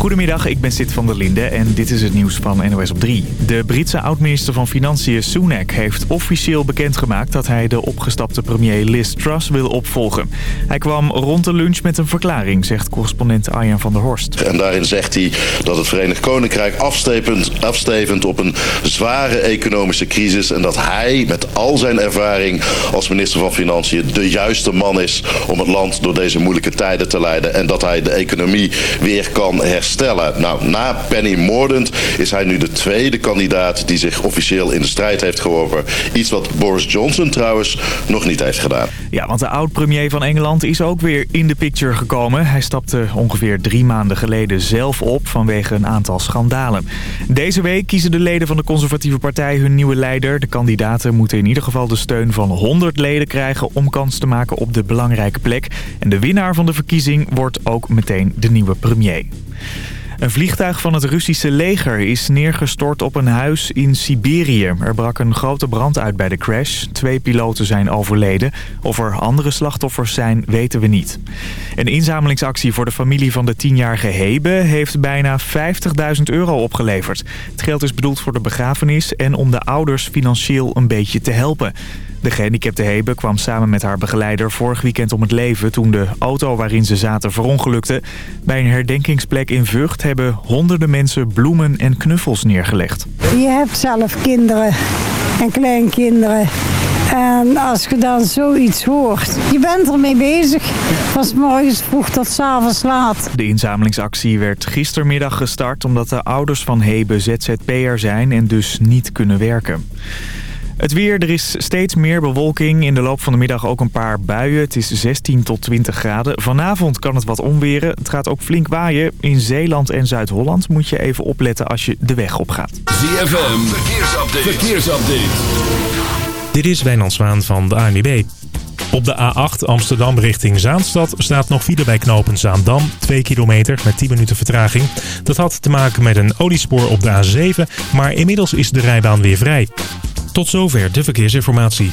Goedemiddag, ik ben Sid van der Linde en dit is het nieuws van NOS op 3. De Britse oud-minister van Financiën Sunak heeft officieel bekendgemaakt... dat hij de opgestapte premier Liz Truss wil opvolgen. Hij kwam rond de lunch met een verklaring, zegt correspondent Arjan van der Horst. En daarin zegt hij dat het Verenigd Koninkrijk afstevend, afstevend op een zware economische crisis... en dat hij met al zijn ervaring als minister van Financiën de juiste man is... om het land door deze moeilijke tijden te leiden... en dat hij de economie weer kan herstellen Nou, na Penny Mordaunt is hij nu de tweede kandidaat die zich officieel in de strijd heeft geworpen. Iets wat Boris Johnson trouwens nog niet heeft gedaan. Ja, want de oud-premier van Engeland is ook weer in de picture gekomen. Hij stapte ongeveer drie maanden geleden zelf op vanwege een aantal schandalen. Deze week kiezen de leden van de conservatieve partij hun nieuwe leider. De kandidaten moeten in ieder geval de steun van 100 leden krijgen om kans te maken op de belangrijke plek. En de winnaar van de verkiezing wordt ook meteen de nieuwe premier. Een vliegtuig van het Russische leger is neergestort op een huis in Siberië. Er brak een grote brand uit bij de crash. Twee piloten zijn overleden. Of er andere slachtoffers zijn, weten we niet. Een inzamelingsactie voor de familie van de tienjarige Hebe... heeft bijna 50.000 euro opgeleverd. Het geld is bedoeld voor de begrafenis... en om de ouders financieel een beetje te helpen. De gehandicapte Hebe kwam samen met haar begeleider vorig weekend om het leven... toen de auto waarin ze zaten verongelukte. Bij een herdenkingsplek in Vught hebben honderden mensen bloemen en knuffels neergelegd. Je hebt zelf kinderen en kleinkinderen. En als je dan zoiets hoort, je bent ermee bezig. Van morgens vroeg tot s avonds laat. De inzamelingsactie werd gistermiddag gestart omdat de ouders van Hebe ZZP'er zijn en dus niet kunnen werken. Het weer, er is steeds meer bewolking. In de loop van de middag ook een paar buien. Het is 16 tot 20 graden. Vanavond kan het wat onweren. Het gaat ook flink waaien. In Zeeland en Zuid-Holland moet je even opletten als je de weg op gaat. ZFM, verkeersupdate. verkeersupdate. Dit is Wijnand Zwaan van de ANWB. Op de A8 Amsterdam richting Zaanstad staat nog file bij knopen Zaandam. 2 kilometer met 10 minuten vertraging. Dat had te maken met een oliespoor op de A7, maar inmiddels is de rijbaan weer vrij. Tot zover de verkeersinformatie.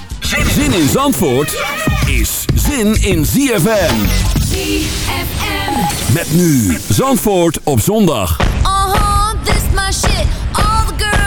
Zin in Zandvoort is zin in ZFM. ZFM. Met nu Zandvoort op zondag. Uh -huh, this my shit. All the girls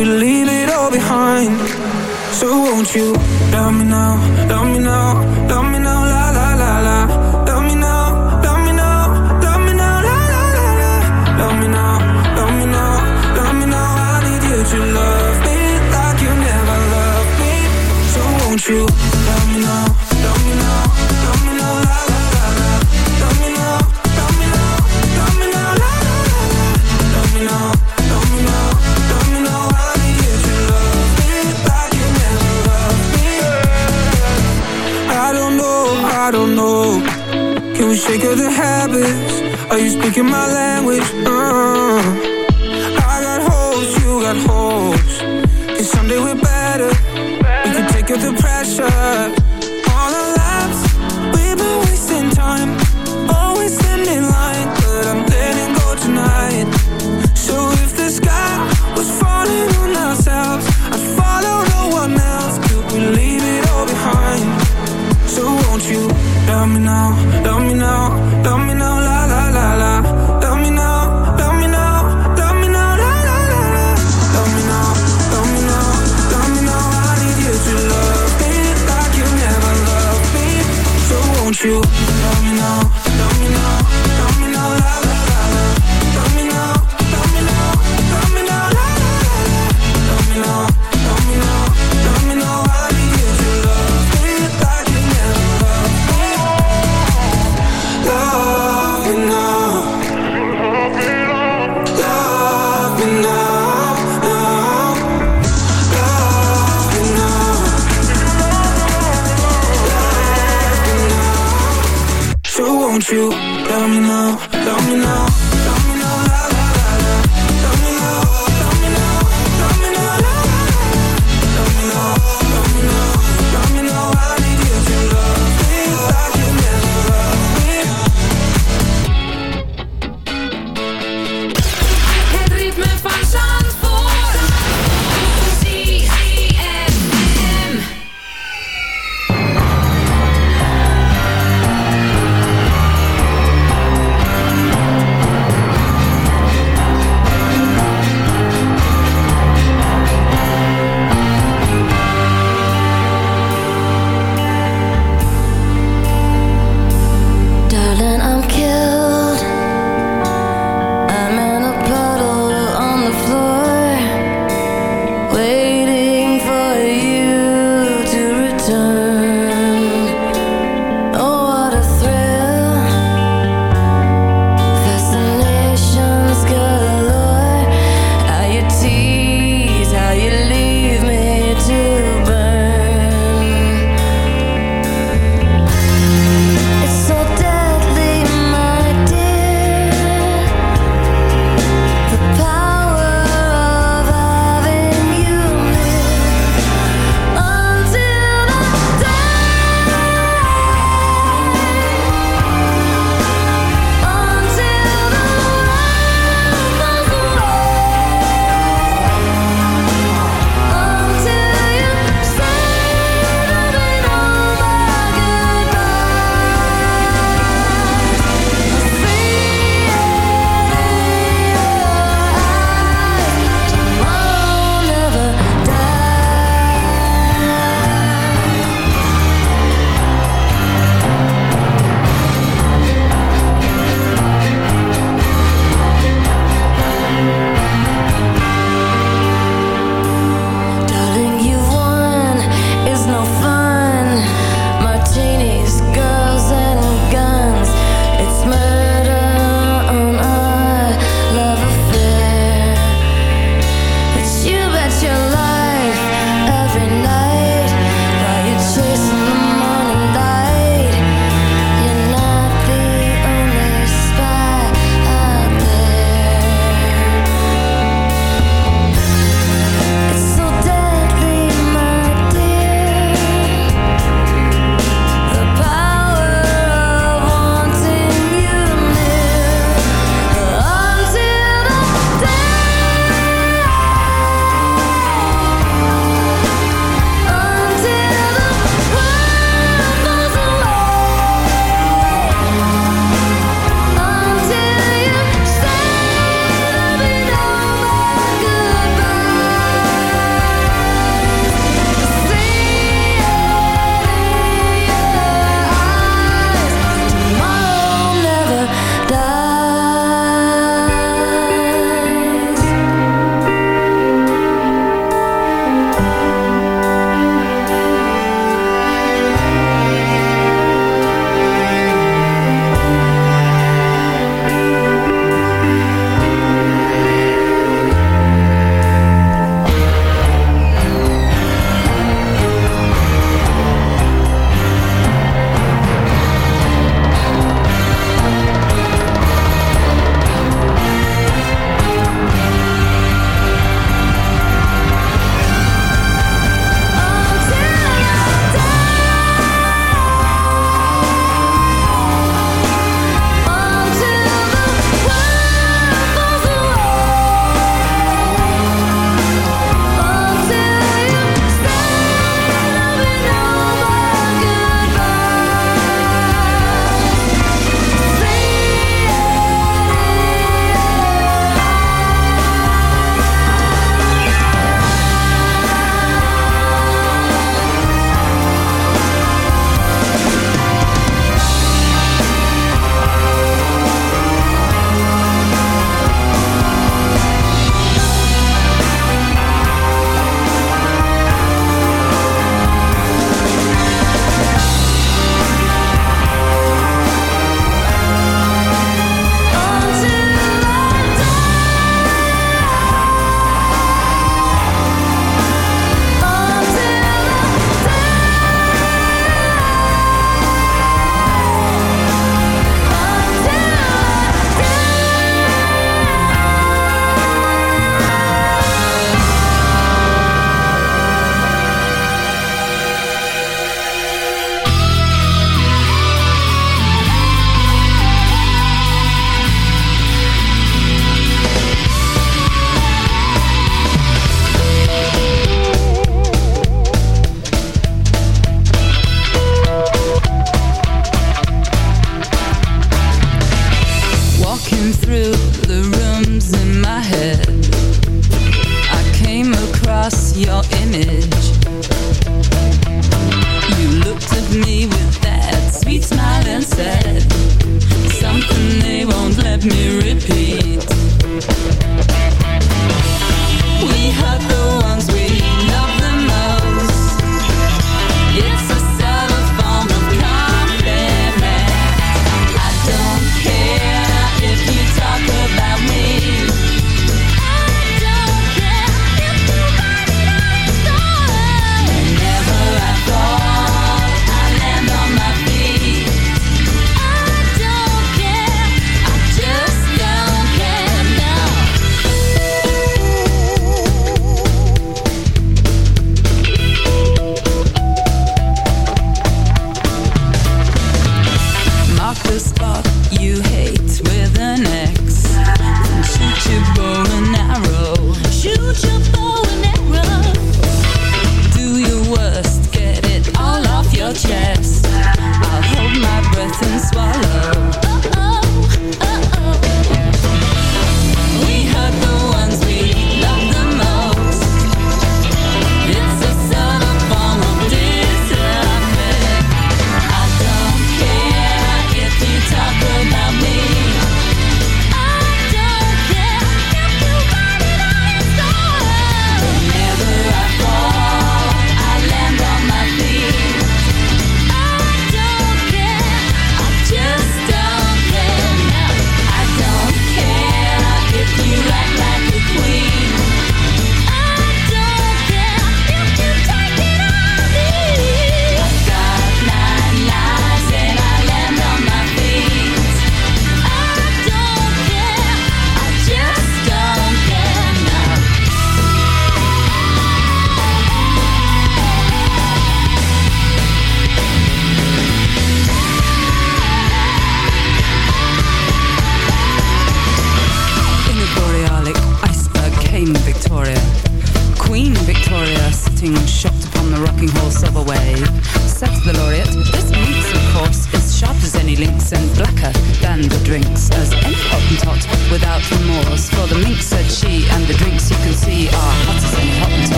we leave it all behind. So won't you love me now, love me now? speaking my language. Uh. I got holes, you got holes. cause someday we're better. We can take out the pressure. Won't you? Love me now, love me now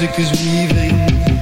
Music is weaving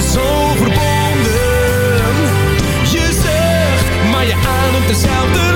zo verbonden. Je zucht, maar je ademt dezelfde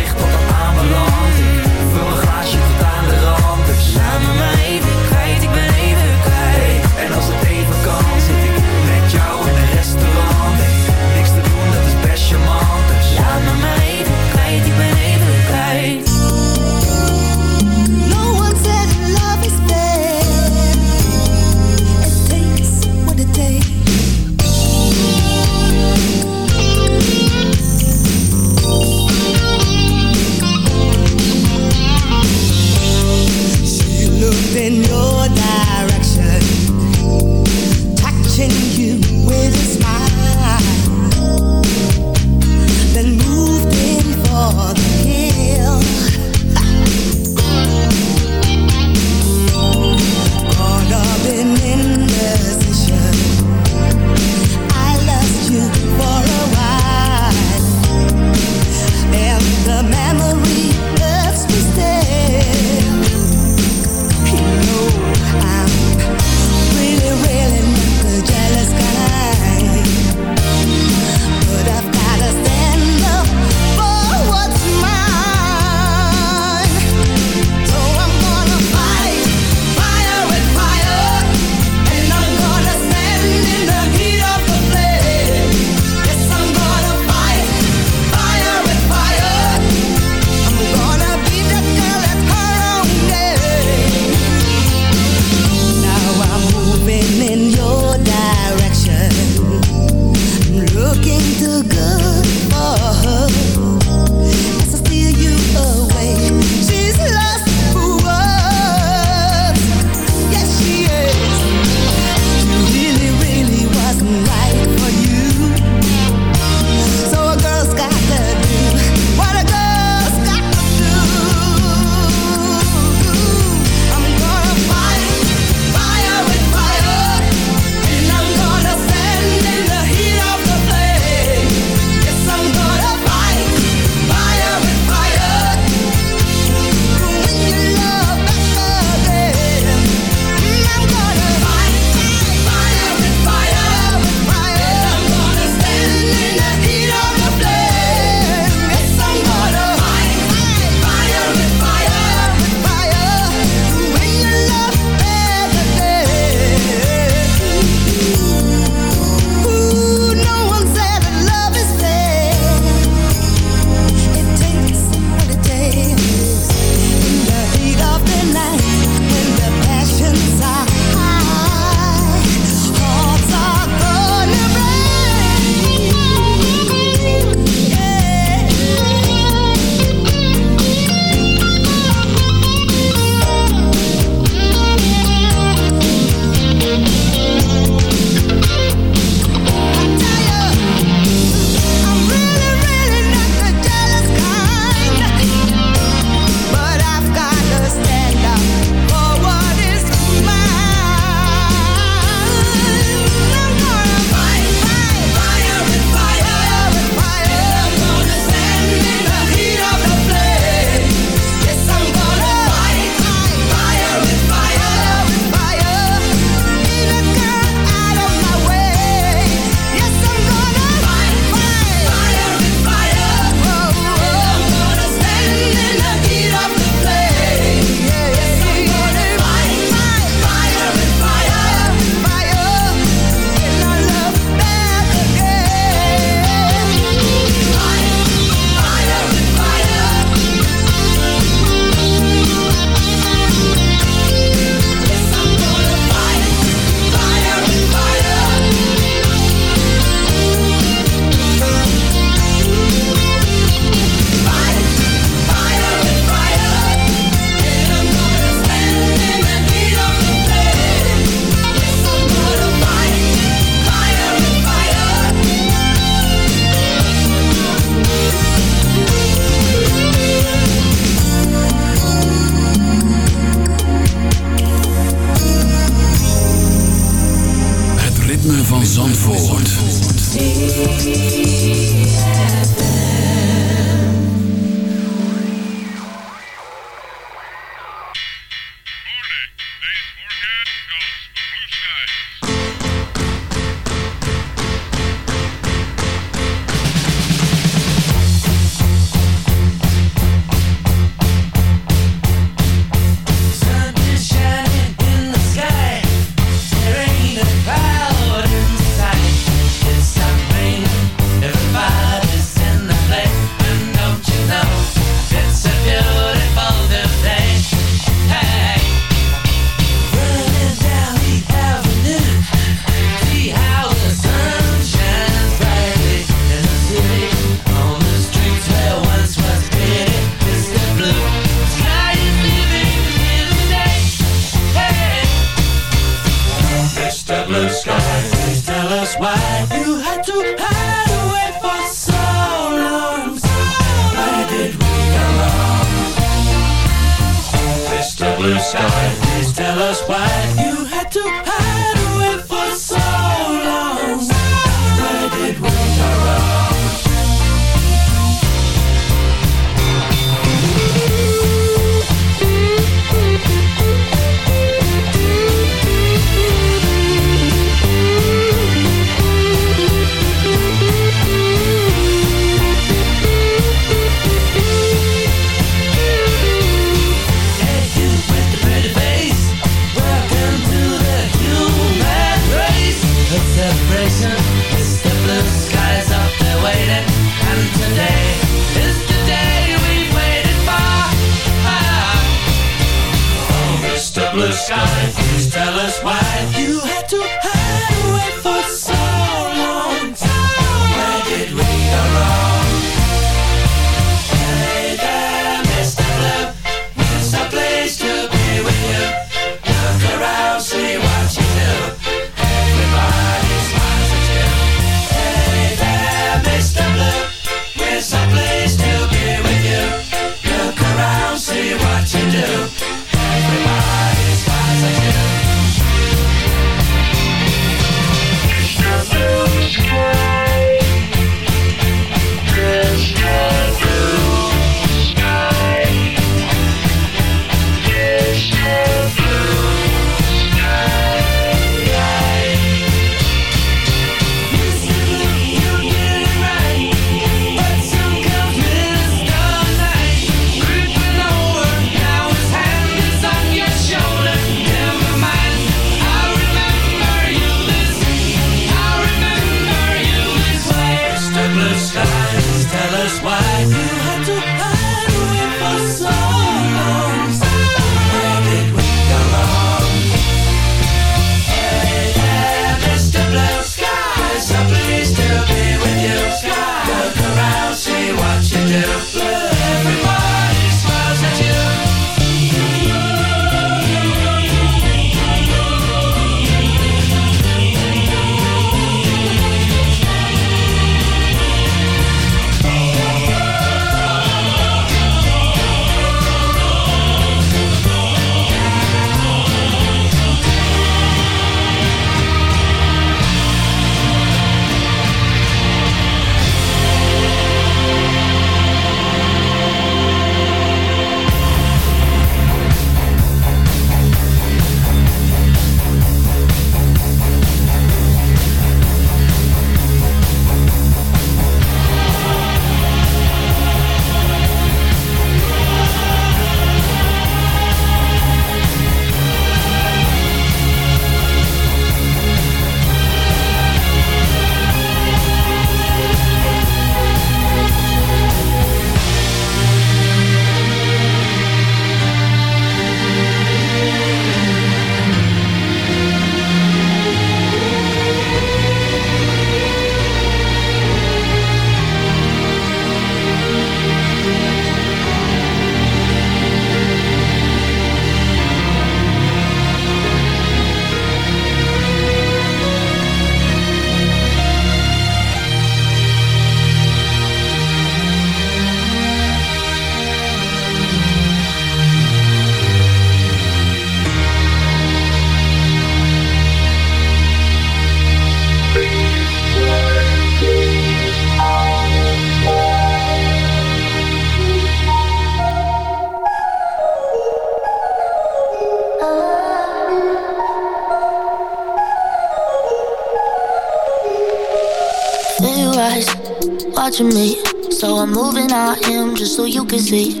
me. So I'm moving on him just so you can see.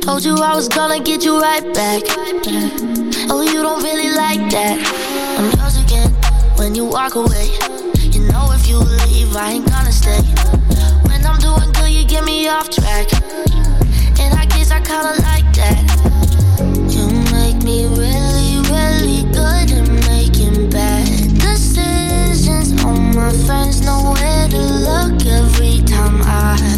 Told you I was gonna get you right back. Oh, you don't really like that. I'm yours again when you walk away. You know if you leave, I ain't gonna stay. When I'm doing good, you get me off track. And I guess I kinda like that. My friends know where to look every time I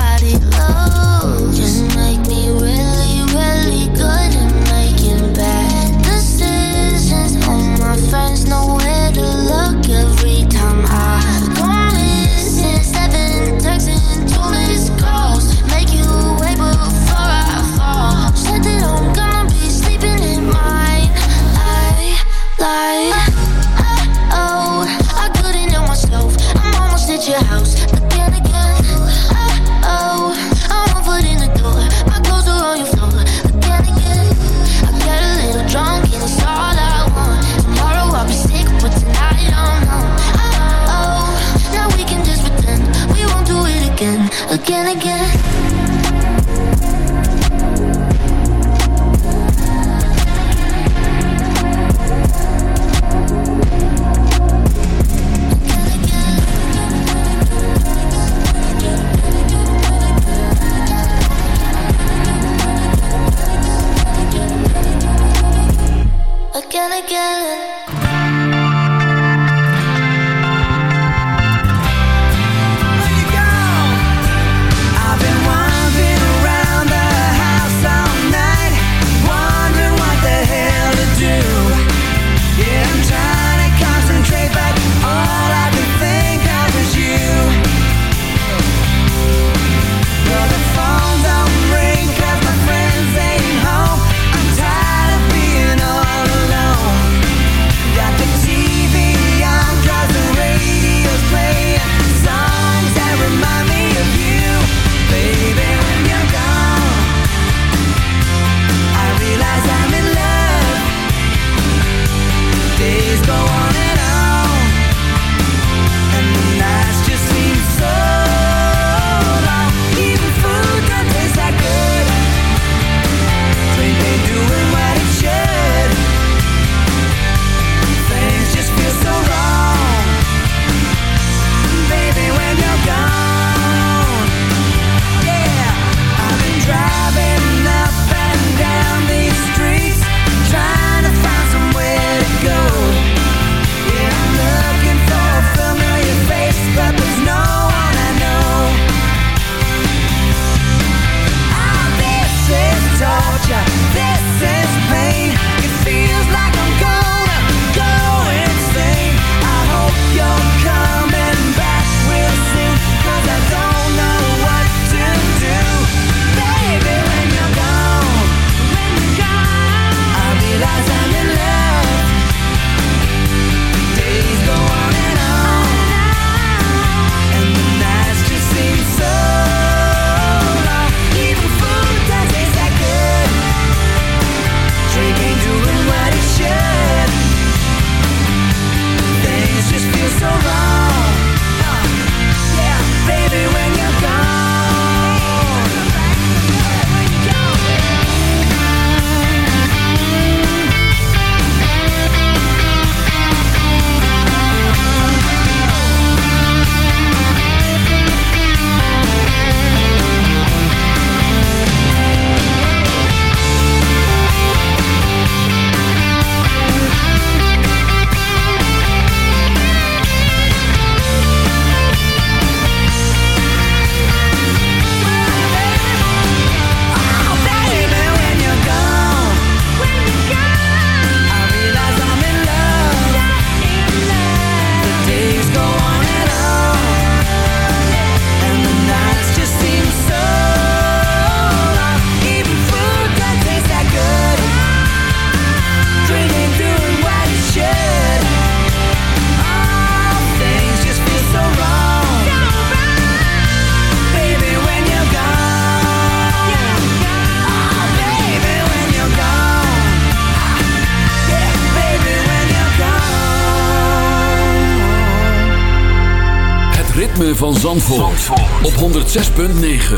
van Zandvoort, op 106.9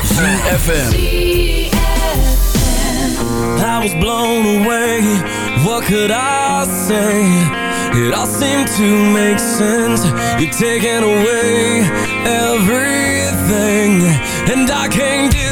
CFFM I was blown away, what could I say? It all seemed to make sense. You're taking away everything. And I can't do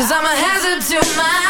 Cause I'm a hazard to my